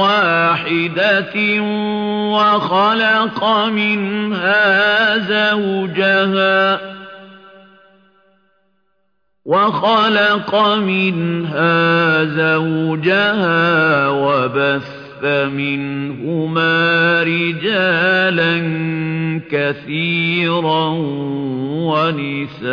واحدة وخلق منها زوجها وخلق منها زوجها وبث منهما رجالا كثيرا ونساء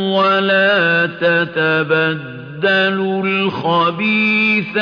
ولا تتبدلوا الخبيث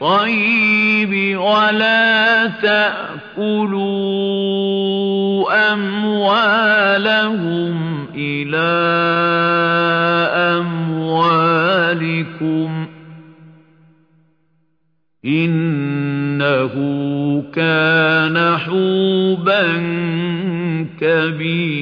بالطيب ولا تأكلوا أموالهم إلى أموالكم إنه كان حوبا كبيرا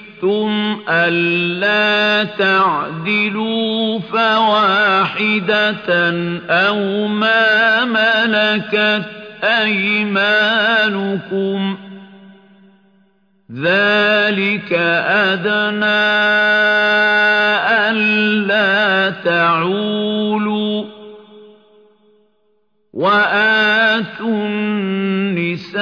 ألا تعدلوا فواحدة أو ما ملكت أيمانكم ذلك أدنى ألا تعولوا وآتوا النساء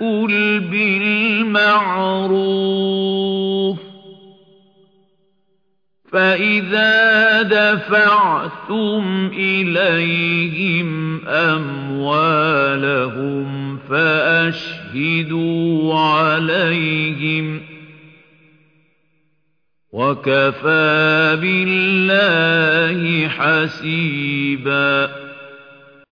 يأكل بالمعروف فإذا دفعتم إليهم أموالهم فأشهدوا عليهم وكفى بالله حسيباً